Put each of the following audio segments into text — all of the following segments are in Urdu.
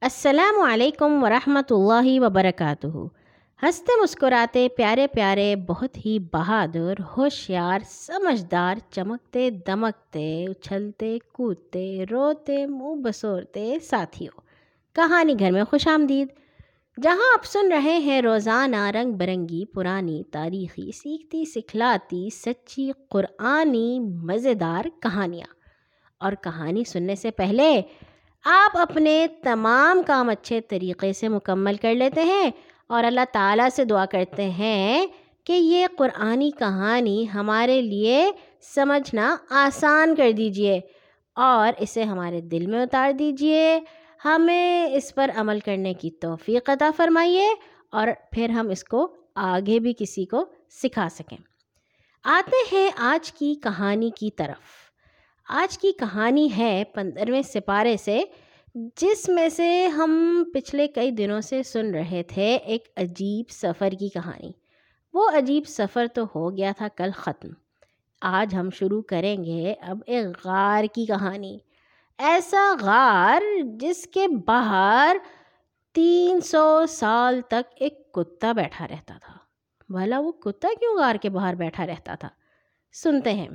السلام علیکم ورحمۃ اللہ وبرکاتہ ہنستے مسکراتے پیارے پیارے بہت ہی بہادر، ہوشیار، سمجھدار، چمکتے دمکتے، اچھلتے کودتے، روتے، منہ بسورتے ساتھیوں۔ کہانی گھر میں خوش آمدید۔ جہاں آپ سن رہے ہیں روزانہ رنگ برنگی، پرانی تاریخی، سیکھتی سکھلاتی، سچی قرآنی، مزیدار کہانیاں۔ اور کہانی سننے سے پہلے آپ اپنے تمام کام اچھے طریقے سے مکمل کر لیتے ہیں اور اللہ تعالیٰ سے دعا کرتے ہیں کہ یہ قرآنی کہانی ہمارے لیے سمجھنا آسان کر دیجیے اور اسے ہمارے دل میں اتار دیجیے۔ ہمیں اس پر عمل کرنے کی توفیق عطا فرمائیے اور پھر ہم اس کو آگے بھی کسی کو سکھا سکیں۔ آتے ہیں آج کی کہانی کی طرف۔ آج کی کہانی ہے پندرہویں سپارے سے، جس میں سے ہم پچھلے کئی دنوں سے سن رہے تھے ایک عجیب سفر کی کہانی۔ وہ عجیب سفر تو ہو گیا تھا کل ختم۔ آج ہم شروع کریں گے اب ایک غار کی کہانی۔ ایسا غار جس کے باہر تین سو سال تک ایک کتا بیٹھا رہتا تھا۔ بھلا وہ کتا کیوں غار کے باہر بیٹھا رہتا تھا؟ سنتے ہیں۔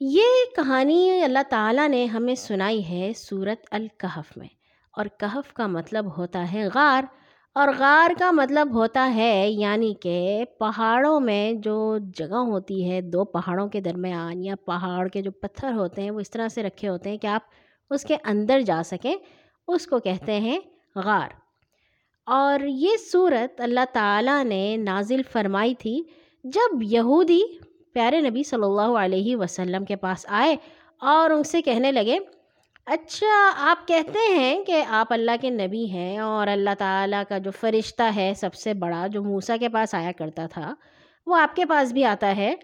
یہ کہانی اللہ تعالیٰ نے ہمیں سنائی ہے صورت الکحف میں۔ اور کہف کا مطلب ہوتا ہے غار۔ اور غار کا مطلب ہوتا ہے یعنی کہ پہاڑوں میں جو جگہ ہوتی ہے، دو پہاڑوں کے درمیان یا پہاڑ کے جو پتھر ہوتے ہیں، وہ اس طرح سے رکھے ہوتے ہیں کہ آپ اس کے اندر جا سکیں۔ اس کو کہتے ہیں غار۔ اور یہ صورت اللہ تعالیٰ نے نازل فرمائی تھی جب یہودی پیارے نبی صلی اللہ علیہ وسلم کے پاس آئے اور ان سے کہنے لگے اچھا آپ کہتے ہیں کہ آپ اللہ کے نبی ہیں اور اللہ تعالیٰ کا جو فرشتہ ہے، سب سے بڑا، جو موسیٰ کے پاس آیا کرتا تھا، وہ آپ کے پاس بھی آتا ہے۔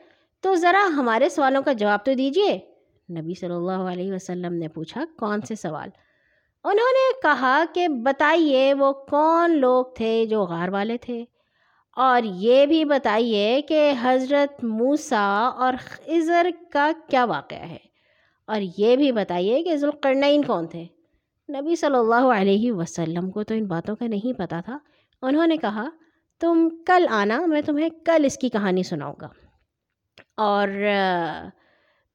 تو ذرا ہمارے سوالوں کا جواب تو دیجیے نبی صلی اللہ علیہ وسلم نے پوچھا، کون سے سوال؟ انہوں نے کہا کہ، بتائیے، وہ کون لوگ تھے جو غار والے تھے؟ اور یہ بھی بتائیے کہ حضرت موسیٰ اور خضر کا کیا واقعہ ہے؟ اور یہ بھی بتائیے کہ ذوالقرنین کون تھے؟ نبی صلی اللہ علیہ وسلم کو تو ان باتوں کا نہیں پتہ تھا۔ انہوں نے کہا، تم کل آنا، میں تمہیں کل اس کی کہانی سناؤں گا۔ اور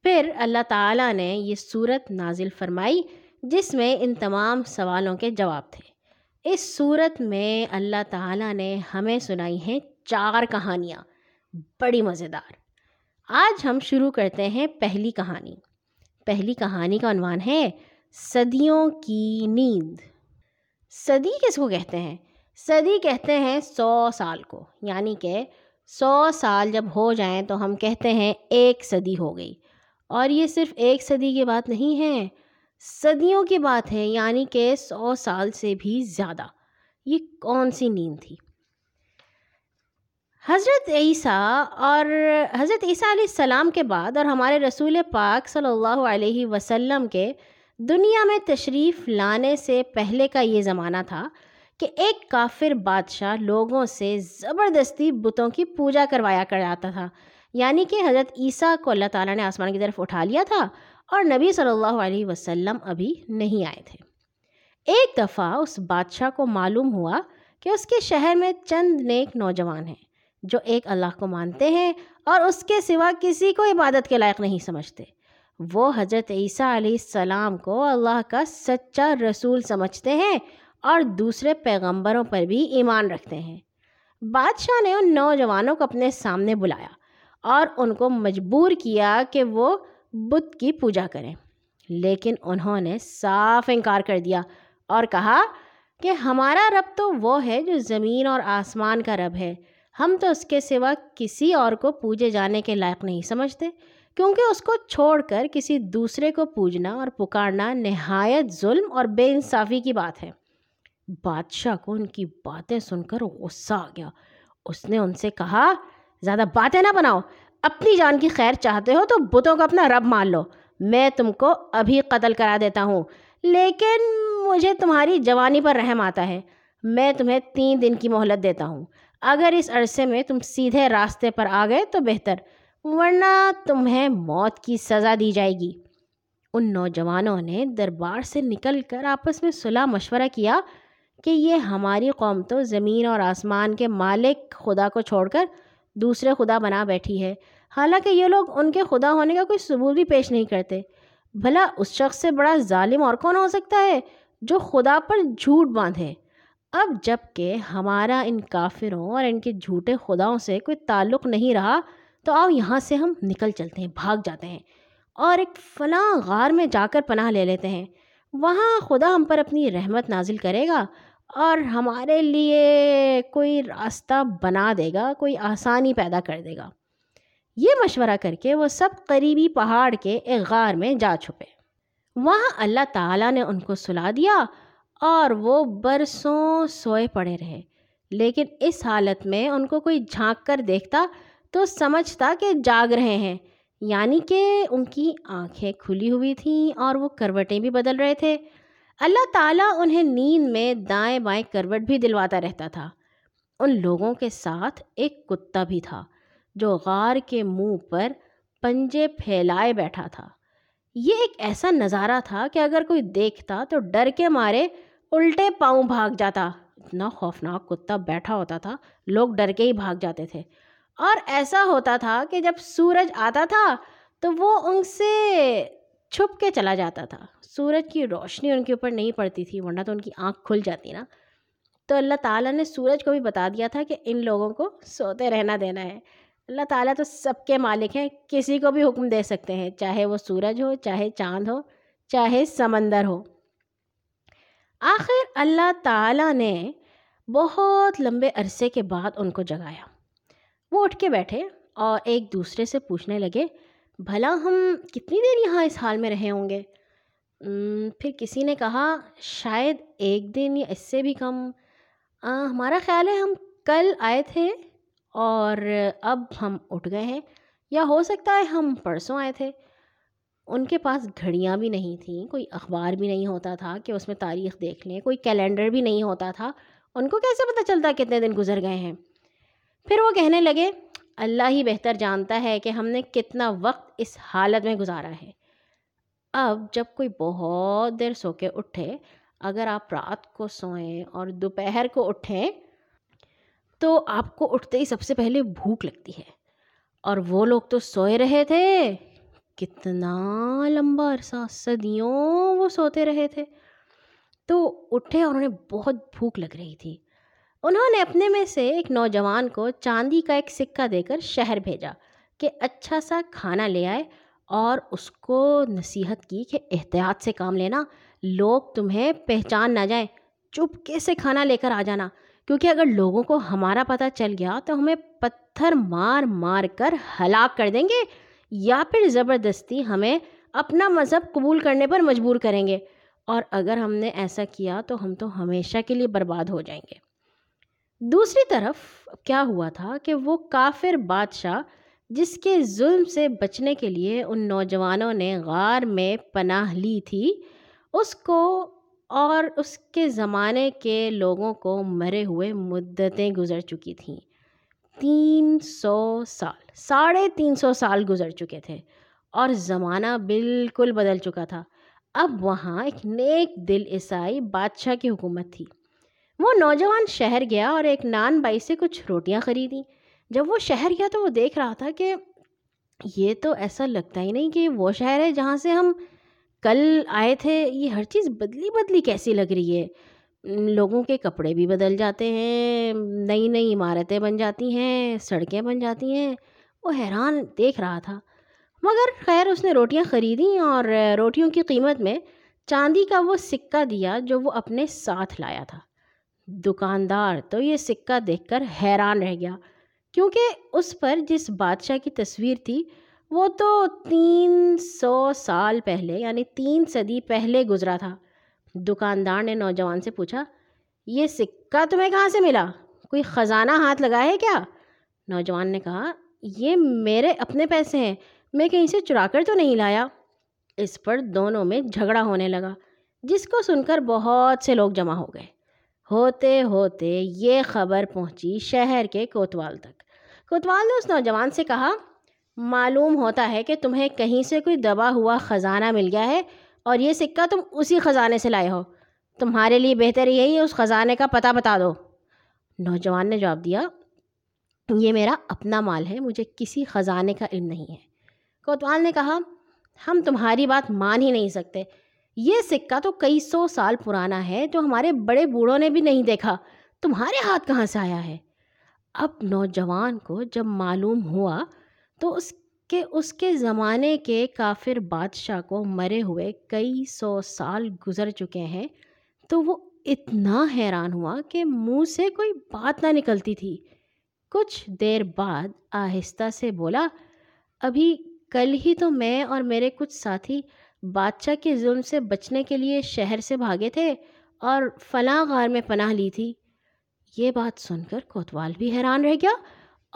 پھر اللہ تعالیٰ نے یہ صورت نازل فرمائی، جس میں ان تمام سوالوں کے جواب تھے۔ اس صورت میں اللہ تعالیٰ نے ہمیں سنائی ہیں چار کہانیاں، بڑی مزیدار۔ آج ہم شروع کرتے ہیں پہلی کہانی۔ پہلی کہانی کا عنوان ہے صدیوں کی نیند۔ صدی کس کو کہتے ہیں؟ صدی کہتے ہیں سو سال کو یعنی کہ سو سال جب ہو جائیں تو ہم کہتے ہیں ایک صدی ہو گئی۔ اور یہ صرف ایک صدی کی بات نہیں ہے صدیوں کی بات ہے یعنی کہ سو سال سے بھی زیادہ۔ یہ کون سی نیند تھی؟ حضرت عیسیٰ اور حضرت عیسیٰ علیہ السلام کے بعد اور ہمارے رسول پاک صلی اللہ علیہ وسلم کے دنیا میں تشریف لانے سے پہلے کا یہ زمانہ تھا کہ ایک کافر بادشاہ لوگوں سے زبردستی بتوں کی پوجا کروایا کر جاتا تھا۔ یعنی کہ حضرت عیسیٰ کو اللہ تعالیٰ نے آسمان کی طرف اٹھا لیا تھا اور نبی صلی اللہ علیہ وسلم ابھی نہیں آئے تھے۔ ایک دفعہ اس بادشاہ کو معلوم ہوا کہ اس کے شہر میں چند نیک نوجوان ہیں جو ایک اللہ کو مانتے ہیں اور اس کے سوا کسی کو عبادت کے لائق نہیں سمجھتے۔ وہ حضرت عیسیٰ علیہ السلام کو اللہ کا سچا رسول سمجھتے ہیں اور دوسرے پیغمبروں پر بھی ایمان رکھتے ہیں۔ بادشاہ نے ان نوجوانوں کو اپنے سامنے بلایا اور ان کو مجبور کیا کہ وہ بت کی پوجا کریں۔ لیکن انہوں نے صاف انکار کر دیا اور کہا کہ ہمارا رب تو وہ ہے جو زمین اور آسمان کا رب ہے۔ ہم تو اس کے سوا کسی اور کو پوجے جانے کے لائق نہیں سمجھتے، کیونکہ اس کو چھوڑ کر کسی دوسرے کو پوجنا اور پکارنا نہایت ظلم اور بے انصافی کی بات ہے۔ بادشاہ کو ان کی باتیں سن کر غصہ آ گیا۔ اس نے ان سے کہا، زیادہ باتیں نہ بناؤ اپنی جان کی خیر چاہتے ہو تو بتوں کو اپنا رب مان لو۔ میں تم کو ابھی قتل کرا دیتا ہوں، لیکن مجھے تمہاری جوانی پر رحم آتا ہے۔ میں تمہیں تین دن کی مہلت دیتا ہوں۔ اگر اس عرصے میں تم سیدھے راستے پر آ گئے تو بہتر، ورنہ تمہیں موت کی سزا دی جائے گی۔ ان نوجوانوں نے دربار سے نکل کر آپس میں صلاح مشورہ کیا کہ یہ ہماری قوم تو زمین اور آسمان کے مالک خدا کو چھوڑ کر دوسرے خدا بنا بیٹھی ہے۔ حالانکہ یہ لوگ ان کے خدا ہونے کا کوئی ثبوت بھی پیش نہیں کرتے۔ بھلا اس شخص سے بڑا ظالم اور کون ہو سکتا ہے جو خدا پر جھوٹ باندھے؟ اب جبکہ ہمارا ان کافروں اور ان کے جھوٹے خداؤں سے کوئی تعلق نہیں رہا، تو آؤ یہاں سے ہم نکل چلتے ہیں، بھاگ جاتے ہیں اور ایک فلاں غار میں جا کر پناہ لے لیتے ہیں۔ وہاں خدا ہم پر اپنی رحمت نازل کرے گا اور ہمارے لیے کوئی راستہ بنا دے گا، کوئی آسانی پیدا کر دے گا۔ یہ مشورہ کر کے وہ سب قریبی پہاڑ کے ایک غار میں جا چھپے۔ وہاں اللہ تعالیٰ نے ان کو سلا دیا اور وہ برسوں سوئے پڑے رہے۔ لیکن اس حالت میں ان کو کوئی جھانک کر دیکھتا تو سمجھتا کہ جاگ رہے ہیں یعنی کہ ان کی آنکھیں کھلی ہوئی تھیں اور وہ کروٹیں بھی بدل رہے تھے۔ اللہ تعالیٰ انہیں نیند میں دائیں بائیں کروٹ بھی دلواتا رہتا تھا۔ ان لوگوں کے ساتھ ایک کتا بھی تھا۔ جو غار کے منہ پر پنجے پھیلائے بیٹھا تھا۔ یہ ایک ایسا نظارہ تھا کہ اگر کوئی دیکھتا تو ڈر کے مارے الٹے پاؤں بھاگ جاتا۔ اتنا خوفناک کتا بیٹھا ہوتا تھا، لوگ ڈر کے ہی بھاگ جاتے تھے۔ اور ایسا ہوتا تھا کہ جب سورج آتا تھا تو وہ ان سے چھپ کے چلا جاتا تھا۔ سورج کی روشنی ان کے اوپر نہیں پڑتی تھی، ورنہ تو ان کی آنکھ کھل جاتی نا۔ تو اللہ تعالیٰ نے سورج کو بھی بتا دیا تھا کہ ان لوگوں کو سوتے رہنا دینا ہے۔ اللہ تعالیٰ تو سب کے مالک ہیں، کسی کو بھی حکم دے سکتے ہیں، چاہے وہ سورج ہو، چاہے چاند ہو، چاہے سمندر ہو۔ آخر اللہ تعالیٰ نے بہت لمبے عرصے کے بعد ان کو جگایا۔ وہ اٹھ کے بیٹھے اور ایک دوسرے سے پوچھنے لگے، بھلا ہم کتنی دیر یہاں اس حال میں رہے ہوں گے؟ پھر کسی نے کہا، شاید ایک دن یا اس سے بھی کم۔ ہمارا خیال ہے ہم کل آئے تھے۔ اور اب ہم اٹھ گئے ہیں، یا ہو سکتا ہے ہم پرسوں آئے تھے۔ ان کے پاس گھڑیاں بھی نہیں تھیں، کوئی اخبار بھی نہیں ہوتا تھا کہ اس میں تاریخ دیکھ لیں، کوئی کیلنڈر بھی نہیں ہوتا تھا۔ ان کو کیسے پتہ چلتا کتنے دن گزر گئے ہیں؟ پھر وہ کہنے لگے، اللہ ہی بہتر جانتا ہے کہ ہم نے کتنا وقت اس حالت میں گزارا ہے۔ اب جب کوئی بہت دیر سو کے اٹھے، اگر آپ رات کو سوئیں اور دوپہر کو اٹھیں تو آپ کو اٹھتے ہی سب سے پہلے بھوک لگتی ہے۔ اور وہ لوگ تو سوئے رہے تھے۔ کتنا لمبا عرصہ صدیوں وہ سوتے رہے تھے۔ تو اٹھے اور انہیں بہت بھوک لگ رہی تھی۔ انہوں نے اپنے میں سے ایک نوجوان کو چاندی کا ایک سکہ دے کر شہر بھیجا کہ اچھا سا کھانا لے آئے اور اس کو نصیحت کی کہ احتیاط سے کام لینا، لوگ تمہیں پہچان نہ جائیں۔ چپکے سے کھانا لے کر آ جانا؟ کیونکہ اگر لوگوں کو ہمارا پتہ چل گیا تو ہمیں پتھر مار مار کر ہلاک کر دیں گے یا پھر زبردستی ہمیں اپنا مذہب قبول کرنے پر مجبور کریں گے۔ اور اگر ہم نے ایسا کیا تو ہم تو ہمیشہ کے لیے برباد ہو جائیں گے۔ دوسری طرف کیا ہوا تھا کہ وہ کافر بادشاہ جس کے ظلم سے بچنے کے لیے ان نوجوانوں نے غار میں پناہ لی تھی، اس کو اور اس کے زمانے کے لوگوں کو مرے ہوئے مدتیں گزر چکی تھیں۔ تین سو سال، ساڑھے تین سو سال گزر چکے تھے اور زمانہ بالکل بدل چکا تھا۔ اب وہاں ایک نیک دل عیسائی بادشاہ کی حکومت تھی۔ وہ نوجوان شہر گیا اور ایک نان بائی سے کچھ روٹیاں خریدیں۔ جب وہ شہر گیا تو وہ دیکھ رہا تھا کہ یہ تو ایسا لگتا ہی نہیں کہ وہ شہر ہے جہاں سے ہم کل آئے تھے، یہ ہر چیز بدلی بدلی کیسی لگ رہی ہے؟ لوگوں کے کپڑے بھی بدل جاتے ہیں، نئی نئی عمارتیں بن جاتی ہیں، سڑکیں بن جاتی ہیں۔ وہ حیران دیکھ رہا تھا۔ مگر خیر، اس نے روٹیاں خریدیں اور روٹیوں کی قیمت میں چاندی کا وہ سکہ دیا جو وہ اپنے ساتھ لایا تھا۔ دکاندار، تو یہ سکہ دیکھ کر حیران رہ گیا۔ کیونکہ اس پر جس بادشاہ کی تصویر تھی وہ تو تین سو سال پہلے یعنی تین صدی پہلے گزرا تھا۔ دکاندار نے نوجوان سے پوچھا، یہ سکہ تمہیں کہاں سے ملا؟ کوئی خزانہ ہاتھ لگا ہے کیا؟ نوجوان نے کہا، یہ میرے اپنے پیسے ہیں، میں کہیں سے چرا کر تو نہیں لایا۔ اس پر دونوں میں جھگڑا ہونے لگا، جس کو سن کر بہت سے لوگ جمع ہو گئے۔ ہوتے ہوتے یہ خبر پہنچی شہر کے کوتوال تک۔ کوتوال نے اس نوجوان سے کہا معلوم ہوتا ہے کہ تمہیں کہیں سے کوئی دبا ہوا خزانہ مل گیا ہے اور یہ سکہ تم اسی خزانے سے لائے ہو۔ تمہارے لیے بہتر یہی ہے، اس خزانے کا پتہ بتا دو۔ نوجوان نے جواب دیا، یہ میرا اپنا مال ہے، مجھے کسی خزانے کا علم نہیں ہے۔ کوتوال نے کہا، ہم تمہاری بات مان ہی نہیں سکتے۔ یہ سکہ تو کئی سو سال پرانا ہے، جو ہمارے بڑے بوڑھوں نے بھی نہیں دیکھا۔ تمہارے ہاتھ کہاں سے آیا ہے؟ اب نوجوان کو جب معلوم ہوا تو اس کے اس کے زمانے کے کافر بادشاہ کو مرے ہوئے کئی سو سال گزر چکے ہیں، تو وہ اتنا حیران ہوا کہ منہ سے کوئی بات نہ نکلتی تھی۔ کچھ دیر بعد آہستہ سے بولا، ابھی کل ہی تو میں اور میرے کچھ ساتھی بادشاہ کے ظلم سے بچنے کے لیے شہر سے بھاگے تھے اور فلاں غار میں پناہ لی تھی۔ یہ بات سن کر کوتوال بھی حیران رہ گیا۔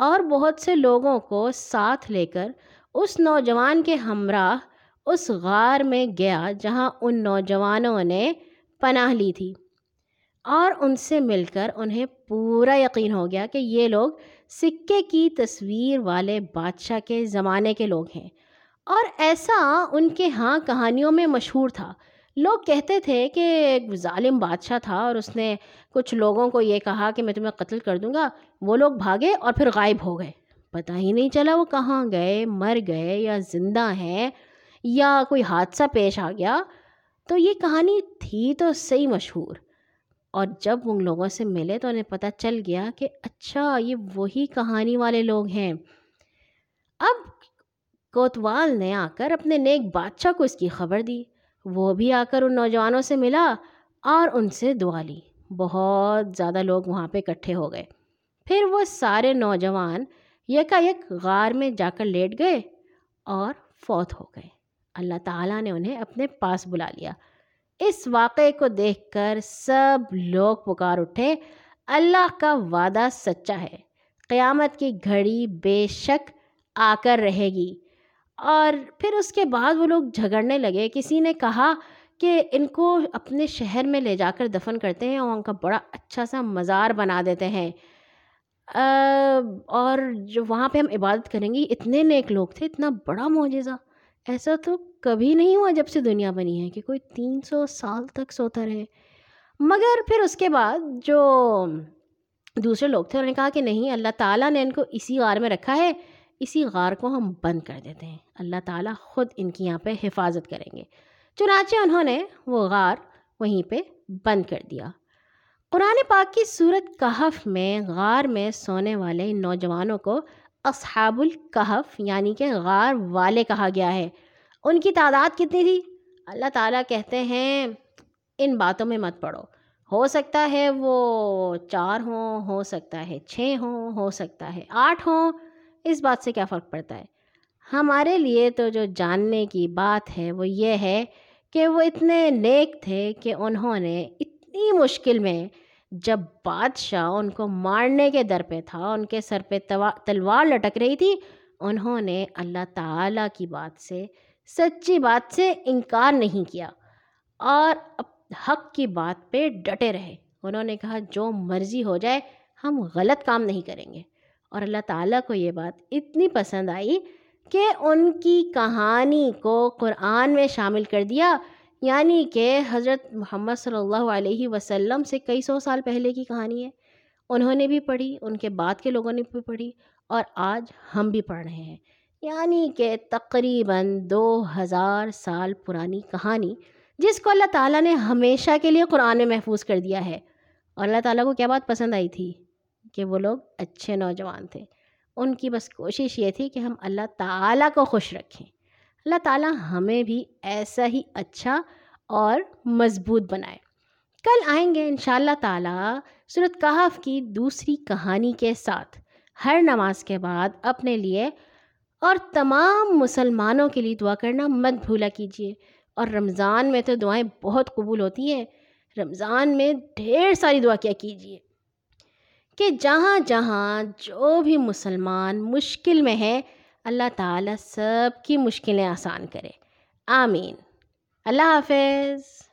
اور بہت سے لوگوں کو ساتھ لے کر اس نوجوان کے ہمراہ اس غار میں گیا جہاں ان نوجوانوں نے پناہ لی تھی۔ اور ان سے مل کر انہیں پورا یقین ہو گیا کہ یہ لوگ سکے کی تصویر والے بادشاہ کے زمانے کے لوگ ہیں۔ اور ایسا ان کے ہاں کہانیوں میں مشہور تھا۔ لوگ کہتے تھے کہ ایک ظالم بادشاہ تھا اور اس نے کچھ لوگوں کو یہ کہا کہ میں تمہیں قتل کر دوں گا، وہ لوگ بھاگے اور پھر غائب ہو گئے۔ پتہ ہی نہیں چلا وہ کہاں گئے، مر گئے یا زندہ ہیں یا کوئی حادثہ پیش آ گیا۔ تو یہ کہانی تھی تو صحیح مشہور۔ اور جب ان لوگوں سے ملے تو انہیں پتہ چل گیا کہ اچھا یہ وہی کہانی والے لوگ ہیں۔ اب کوتوال نے آ کر اپنے نیک بادشاہ کو اس کی خبر دی۔ وہ بھی آ کر ان نوجوانوں سے ملا اور ان سے دعا لی۔ بہت زیادہ لوگ وہاں پہ اکٹھے ہو گئے۔ پھر وہ سارے نوجوان یکا یک غار میں جا کر لیٹ گئے اور فوت ہو گئے۔ اللہ تعالیٰ نے انہیں اپنے پاس بلا لیا۔ اس واقعے کو دیکھ کر سب لوگ پکار اٹھے۔ اللہ کا وعدہ سچا ہے۔ قیامت کی گھڑی بے شک آ کر رہے گی۔ اور پھر اس کے بعد وہ لوگ جھگڑنے لگے۔ کسی نے کہا کہ ان کو اپنے شہر میں لے جا کر دفن کرتے ہیں اور ان کا بڑا اچھا سا مزار بنا دیتے ہیں۔ اور جو وہاں پہ ہم عبادت کریں گے، اتنے نیک لوگ تھے، اتنا بڑا معجزہ۔ ایسا تو کبھی نہیں ہوا جب سے دنیا بنی ہے کہ کوئی تین سو سال تک سوتا رہے۔ مگر پھر اس کے بعد جو دوسرے لوگ تھے، انہوں نے کہا کہ نہیں، اللہ تعالیٰ نے ان کو اسی غار میں رکھا ہے، اسی غار کو ہم بند کر دیتے ہیں۔ اللہ تعالیٰ خود ان کی یہاں پہ حفاظت کریں گے۔ چنانچہ انہوں نے وہ غار وہیں پہ بند کر دیا۔ قرآن پاک کی صورت کہف میں غار میں سونے والے نوجوانوں کو اصحاب الکحف یعنی کہ غار والے کہا گیا ہے۔ ان کی تعداد کتنی تھی؟ اللہ تعالیٰ کہتے ہیں ان باتوں میں مت پڑو ہو سکتا ہے وہ چار ہوں، ہو سکتا ہے چھ ہوں، ہو سکتا ہے آٹھ ہوں۔ اس بات سے کیا فرق پڑتا ہے؟ ہمارے لیے تو جو جاننے کی بات ہے وہ یہ ہے کہ وہ اتنے نیک تھے کہ انہوں نے اتنی مشکل میں جب بادشاہ ان کو مارنے کے در پہ تھا، ان کے سر پہ تلوار لٹک رہی تھی، انہوں نے اللہ تعالیٰ کی بات سے، سچی بات سے انکار نہیں کیا اور حق کی بات پہ ڈٹے رہے۔ انہوں نے کہا، جو مرضی ہو جائے، ہم غلط کام نہیں کریں گے۔ اور اللہ تعالیٰ کو یہ بات اتنی پسند آئی کہ ان کی کہانی کو قرآن میں شامل کر دیا۔ یعنی کہ حضرت محمد صلی اللہ علیہ وسلم سے کئی سو سال پہلے کی کہانی ہے۔ انہوں نے بھی پڑھی، ان کے بعد کے لوگوں نے بھی پڑھی اور آج ہم بھی پڑھ رہے ہیں۔ یعنی کہ تقریباً دو ہزار سال پرانی کہانی، جس کو اللہ تعالیٰ نے ہمیشہ کے لیے قرآن میں محفوظ کر دیا ہے۔ اور اللہ تعالیٰ کو کیا بات پسند آئی تھی؟ کہ وہ لوگ اچھے نوجوان تھے۔ ان کی بس کوشش یہ تھی کہ ہم اللہ تعالیٰ کو خوش رکھیں۔ اللہ تعالیٰ ہمیں بھی ایسا ہی اچھا اور مضبوط بنائے۔ کل آئیں گے ان شاء اللہ تعالیٰ صورت کہف کی دوسری کہانی کے ساتھ۔ ہر نماز کے بعد اپنے لیے اور تمام مسلمانوں کے لیے دعا کرنا مت بھولا کیجیے اور رمضان میں تو دعائیں بہت قبول ہوتی ہیں۔ رمضان میں ڈھیر ساری دعا کیا کیجیے کہ جہاں جہاں جو بھی مسلمان مشکل میں ہے اللہ تعالیٰ سب کی مشکلیں آسان کرے۔ آمین۔ اللہ حافظ۔